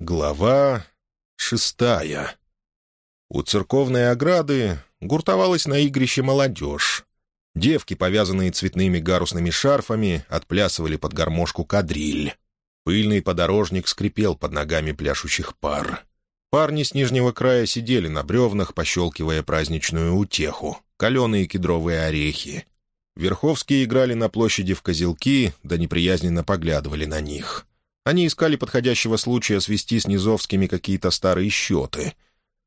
Глава шестая. У церковной ограды гуртовалась на игрище молодежь. Девки, повязанные цветными гарусными шарфами, отплясывали под гармошку кадриль. Пыльный подорожник скрипел под ногами пляшущих пар. Парни с нижнего края сидели на бревнах, пощелкивая праздничную утеху — каленые кедровые орехи. Верховские играли на площади в козелки, да неприязненно поглядывали на них. Они искали подходящего случая свести с Низовскими какие-то старые счеты.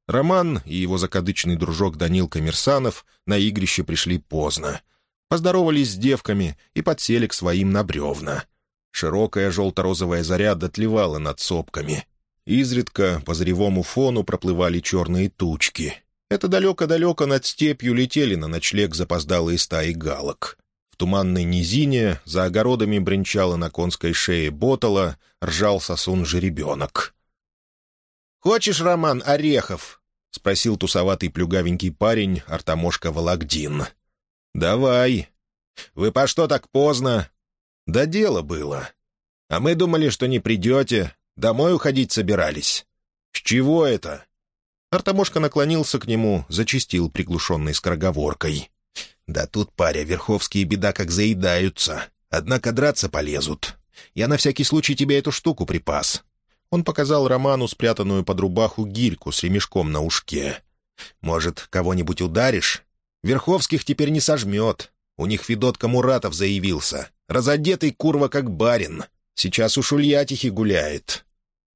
Роман и его закадычный дружок Данил Коммерсанов на игрище пришли поздно. Поздоровались с девками и подсели к своим на бревна. Широкая желто-розовая заря дотлевала над сопками. Изредка по заревому фону проплывали черные тучки. Это далеко-далеко над степью летели на ночлег запоздалые стаи галок. В туманной низине за огородами бренчала на конской шее ботала, ржал сосун жеребенок. «Хочешь, Роман, орехов?» — спросил тусоватый плюгавенький парень Артамошка Вологдин. «Давай. Вы по что так поздно?» «Да дело было. А мы думали, что не придете. Домой уходить собирались. С чего это?» Артамошка наклонился к нему, зачистил приглушенной скороговоркой. Да тут, паря, верховские беда как заедаются. Однако драться полезут. Я на всякий случай тебе эту штуку припас». Он показал Роману спрятанную под рубаху гирьку с ремешком на ушке. «Может, кого-нибудь ударишь? Верховских теперь не сожмет. У них Федотка Муратов заявился. Разодетый курва как барин. Сейчас у Шульятихи гуляет.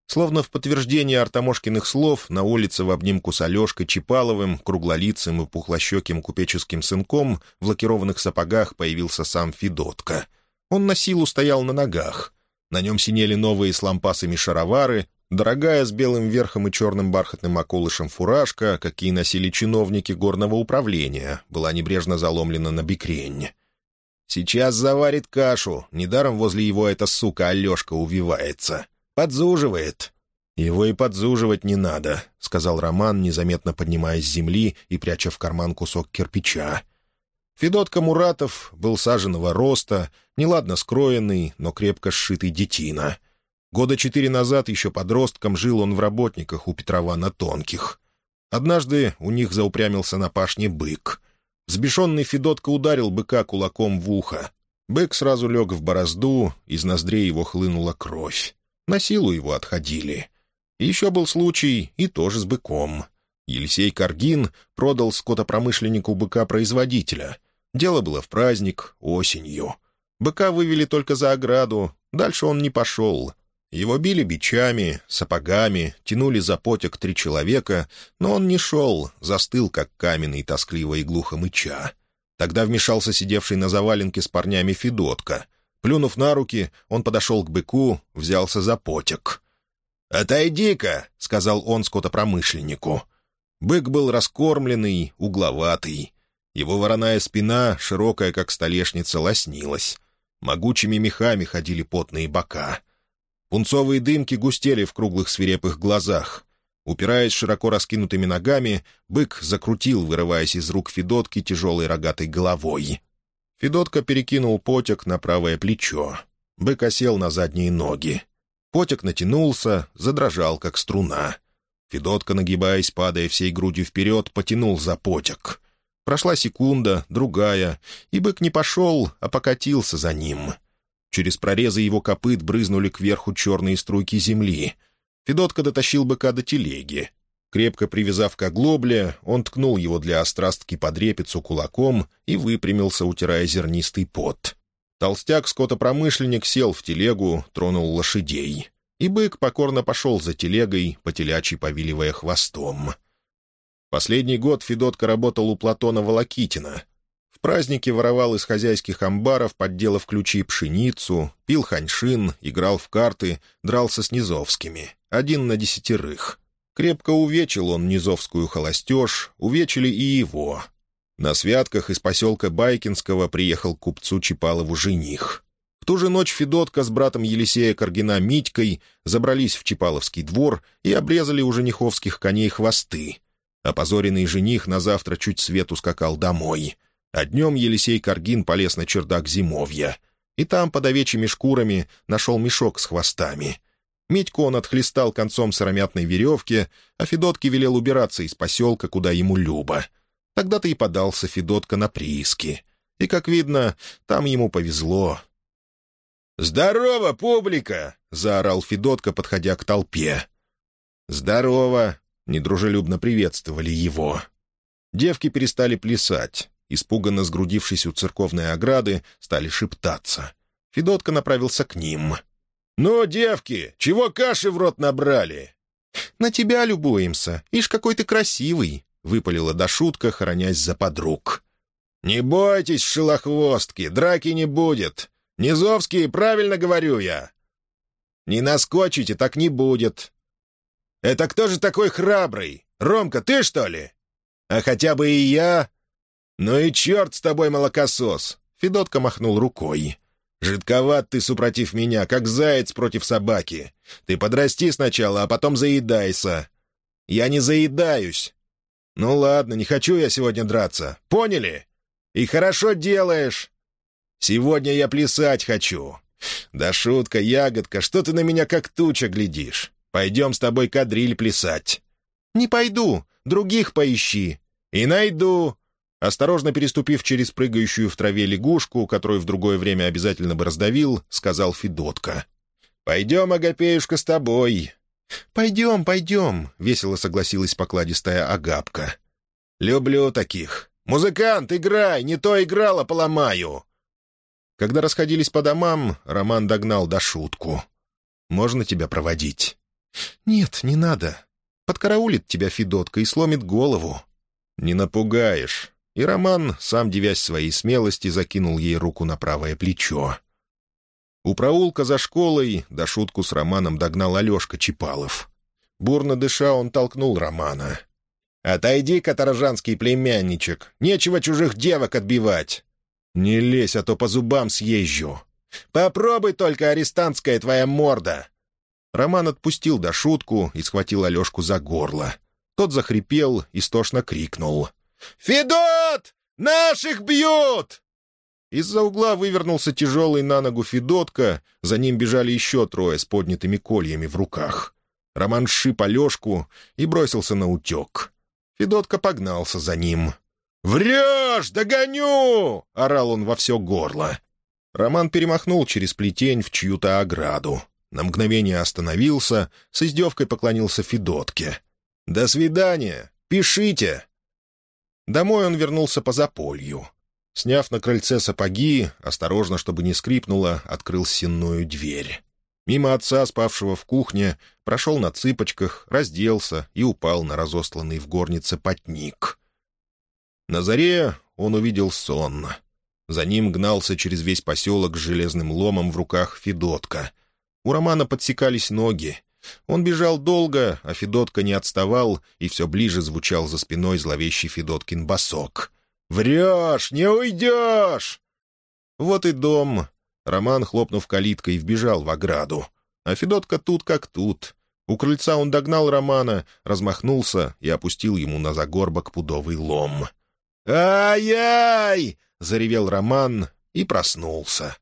Словно в подтверждение Артамошкиных слов, на улице в обнимку с Алешкой Чипаловым, круглолицым и пухлощеким купеческим сынком в лакированных сапогах появился сам Федотка. Он на силу стоял на ногах. На нем синели новые с лампасами шаровары, дорогая с белым верхом и черным бархатным околышем фуражка, какие носили чиновники горного управления, была небрежно заломлена на бикрень. «Сейчас заварит кашу, недаром возле его эта сука Алешка увивается». «Подзуживает». «Его и подзуживать не надо», — сказал Роман, незаметно поднимаясь с земли и пряча в карман кусок кирпича. Федотка Муратов был саженного роста, неладно скроенный, но крепко сшитый детина. Года четыре назад еще подростком жил он в работниках у Петрова на Тонких. Однажды у них заупрямился на пашне бык. Взбешенный Федотка ударил быка кулаком в ухо. Бык сразу лег в борозду, из ноздрей его хлынула кровь. На силу его отходили. Еще был случай и тоже с быком. Елисей Каргин продал скотопромышленнику быка-производителя. Дело было в праздник, осенью. Быка вывели только за ограду, дальше он не пошел. Его били бичами, сапогами, тянули за потек три человека, но он не шел, застыл, как каменный, тоскливо и глухо мыча. Тогда вмешался сидевший на заваленке с парнями Федотка — Плюнув на руки, он подошел к быку, взялся за потек. «Отойди-ка», — сказал он скотопромышленнику. Бык был раскормленный, угловатый. Его вороная спина, широкая, как столешница, лоснилась. Могучими мехами ходили потные бока. Пунцовые дымки густели в круглых свирепых глазах. Упираясь широко раскинутыми ногами, бык закрутил, вырываясь из рук Федотки тяжелой рогатой головой. Федотка перекинул потек на правое плечо. Бык осел на задние ноги. Потек натянулся, задрожал, как струна. Федотка, нагибаясь, падая всей грудью вперед, потянул за потек. Прошла секунда, другая, и бык не пошел, а покатился за ним. Через прорезы его копыт брызнули кверху черные струйки земли. Федотка дотащил быка до телеги. Крепко привязав к оглобле, он ткнул его для острастки под репицу кулаком и выпрямился, утирая зернистый пот. Толстяк-скотопромышленник сел в телегу, тронул лошадей. И бык покорно пошел за телегой, потелячий повиливая хвостом. Последний год Федотка работал у Платона Волокитина. В празднике воровал из хозяйских амбаров, подделав ключи пшеницу, пил ханьшин, играл в карты, дрался с низовскими. Один на десятерых — Крепко увечил он низовскую холостеж, увечили и его. На святках из поселка Байкинского приехал к купцу Чипалову жених. В ту же ночь Федотка с братом Елисея Каргина Митькой забрались в Чипаловский двор и обрезали у жениховских коней хвосты. Опозоренный жених на завтра чуть свет ускакал домой. А днем Елисей Каргин полез на чердак зимовья. И там, под овечьими шкурами, нашел мешок с хвостами. Митьку он отхлестал концом сыромятной веревки, а Федотке велел убираться из поселка, куда ему любо. Тогда-то и подался Федотка на прииски. И, как видно, там ему повезло. «Здорово, публика!» — заорал Федотка, подходя к толпе. «Здорово!» — недружелюбно приветствовали его. Девки перестали плясать. Испуганно сгрудившись у церковной ограды, стали шептаться. Федотка направился к ним. «Ну, девки, чего каши в рот набрали?» «На тебя любуемся. Ишь, какой ты красивый!» — выпалила до шутка, хоронясь за подруг. «Не бойтесь, шелохвостки, драки не будет. Низовские, правильно говорю я». «Не наскочите, так не будет». «Это кто же такой храбрый? Ромка, ты, что ли?» «А хотя бы и я?» «Ну и черт с тобой, молокосос!» Федотка махнул рукой. «Жидковат ты, супротив меня, как заяц против собаки. Ты подрасти сначала, а потом заедайся». «Я не заедаюсь». «Ну ладно, не хочу я сегодня драться. Поняли? И хорошо делаешь. Сегодня я плясать хочу. Да шутка, ягодка, что ты на меня как туча глядишь? Пойдем с тобой кадриль плясать». «Не пойду. Других поищи». «И найду. Осторожно переступив через прыгающую в траве лягушку, которую в другое время обязательно бы раздавил, сказал Федотка. «Пойдем, Агапеюшка, с тобой». «Пойдем, пойдем», — весело согласилась покладистая Агапка. «Люблю таких. Музыкант, играй, не то играла, поломаю». Когда расходились по домам, Роман догнал до шутку. «Можно тебя проводить?» «Нет, не надо. Подкараулит тебя Федотка и сломит голову». «Не напугаешь. И Роман, сам девясь своей смелости, закинул ей руку на правое плечо. У проулка за школой до шутку с Романом догнал Алешка Чипалов. Бурно дыша, он толкнул Романа. «Отойди, каторжанский племянничек, нечего чужих девок отбивать!» «Не лезь, а то по зубам съезжу!» «Попробуй только, арестантская твоя морда!» Роман отпустил до шутку и схватил Алешку за горло. Тот захрипел, истошно крикнул. «Федот! Наших бьют!» Из-за угла вывернулся тяжелый на ногу Федотка, за ним бежали еще трое с поднятыми кольями в руках. Роман сшиб Алешку и бросился на утек. Федотка погнался за ним. «Врешь! Догоню!» — орал он во все горло. Роман перемахнул через плетень в чью-то ограду. На мгновение остановился, с издевкой поклонился Федотке. «До свидания! Пишите!» Домой он вернулся по заполью. Сняв на крыльце сапоги, осторожно, чтобы не скрипнуло, открыл сенную дверь. Мимо отца, спавшего в кухне, прошел на цыпочках, разделся и упал на разосланный в горнице потник. На заре он увидел сон. За ним гнался через весь поселок с железным ломом в руках Федотка. У Романа подсекались ноги. Он бежал долго, а Федотка не отставал, и все ближе звучал за спиной зловещий Федоткин босок. «Врешь! Не уйдешь!» Вот и дом. Роман, хлопнув калиткой, вбежал в ограду. А Федотка тут как тут. У крыльца он догнал Романа, размахнулся и опустил ему на загорбок пудовый лом. «Ай-яй!» — заревел Роман и проснулся.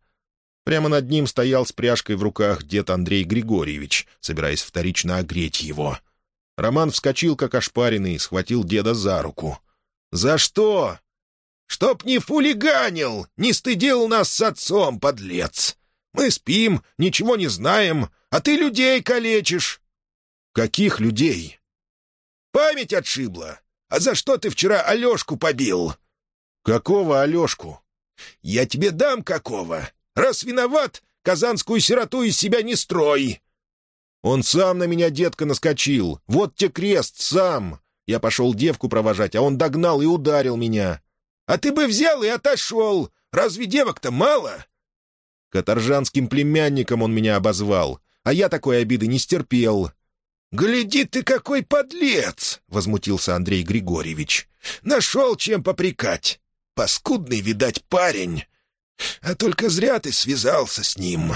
Прямо над ним стоял с пряжкой в руках дед Андрей Григорьевич, собираясь вторично огреть его. Роман вскочил, как ошпаренный, схватил деда за руку. «За что?» «Чтоб не фулиганил, не стыдил нас с отцом, подлец! Мы спим, ничего не знаем, а ты людей калечишь!» «Каких людей?» «Память отшибла! А за что ты вчера Алешку побил?» «Какого Алешку?» «Я тебе дам какого! Раз виноват, казанскую сироту из себя не строй!» «Он сам на меня, детка, наскочил. Вот те крест, сам!» Я пошел девку провожать, а он догнал и ударил меня. «А ты бы взял и отошел! Разве девок-то мало?» Каторжанским племянником он меня обозвал, а я такой обиды не стерпел. «Гляди ты, какой подлец!» — возмутился Андрей Григорьевич. «Нашел чем попрекать. Паскудный, видать, парень. А только зря ты связался с ним».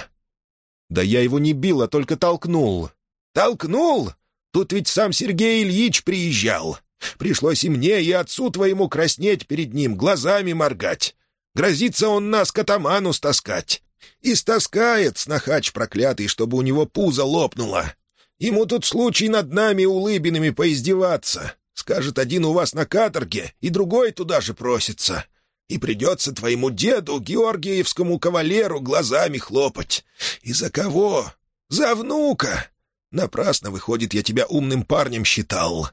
«Да я его не бил, а только толкнул». «Толкнул? Тут ведь сам Сергей Ильич приезжал. Пришлось и мне, и отцу твоему краснеть перед ним, глазами моргать. Грозится он нас к атаману стаскать. Истаскает снахач проклятый, чтобы у него пузо лопнуло. Ему тут случай над нами улыбинами поиздеваться. Скажет, один у вас на каторге, и другой туда же просится. И придется твоему деду, георгиевскому кавалеру, глазами хлопать. И за кого? За внука! Напрасно, выходит, я тебя умным парнем считал».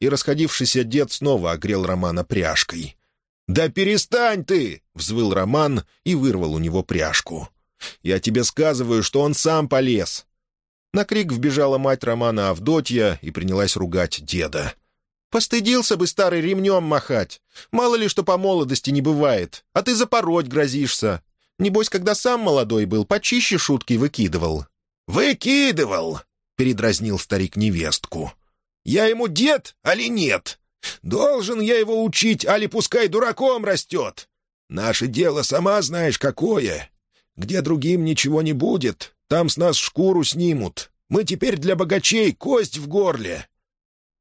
И расходившийся дед снова огрел Романа пряжкой. «Да перестань ты!» — взвыл Роман и вырвал у него пряжку. «Я тебе сказываю, что он сам полез!» На крик вбежала мать Романа Авдотья и принялась ругать деда. «Постыдился бы старый ремнем махать! Мало ли что по молодости не бывает, а ты запороть грозишься! Небось, когда сам молодой был, почище шутки выкидывал». «Выкидывал!» — передразнил старик невестку. «Я ему дед, али нет? Должен я его учить, али пускай дураком растет? Наше дело сама знаешь какое. Где другим ничего не будет, там с нас шкуру снимут. Мы теперь для богачей кость в горле».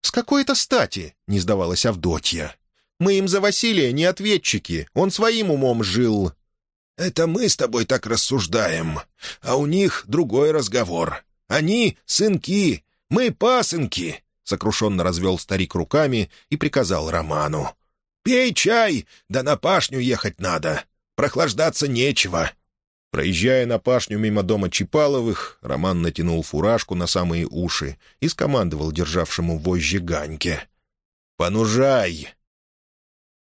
«С какой-то стати?» — не сдавалась Авдотья. «Мы им за Василия не ответчики, он своим умом жил». «Это мы с тобой так рассуждаем, а у них другой разговор. Они — сынки, мы — пасынки», — сокрушенно развел старик руками и приказал Роману. «Пей чай, да на пашню ехать надо. Прохлаждаться нечего». Проезжая на пашню мимо дома Чипаловых, Роман натянул фуражку на самые уши и скомандовал державшему вожжи Ганьке. «Понужай!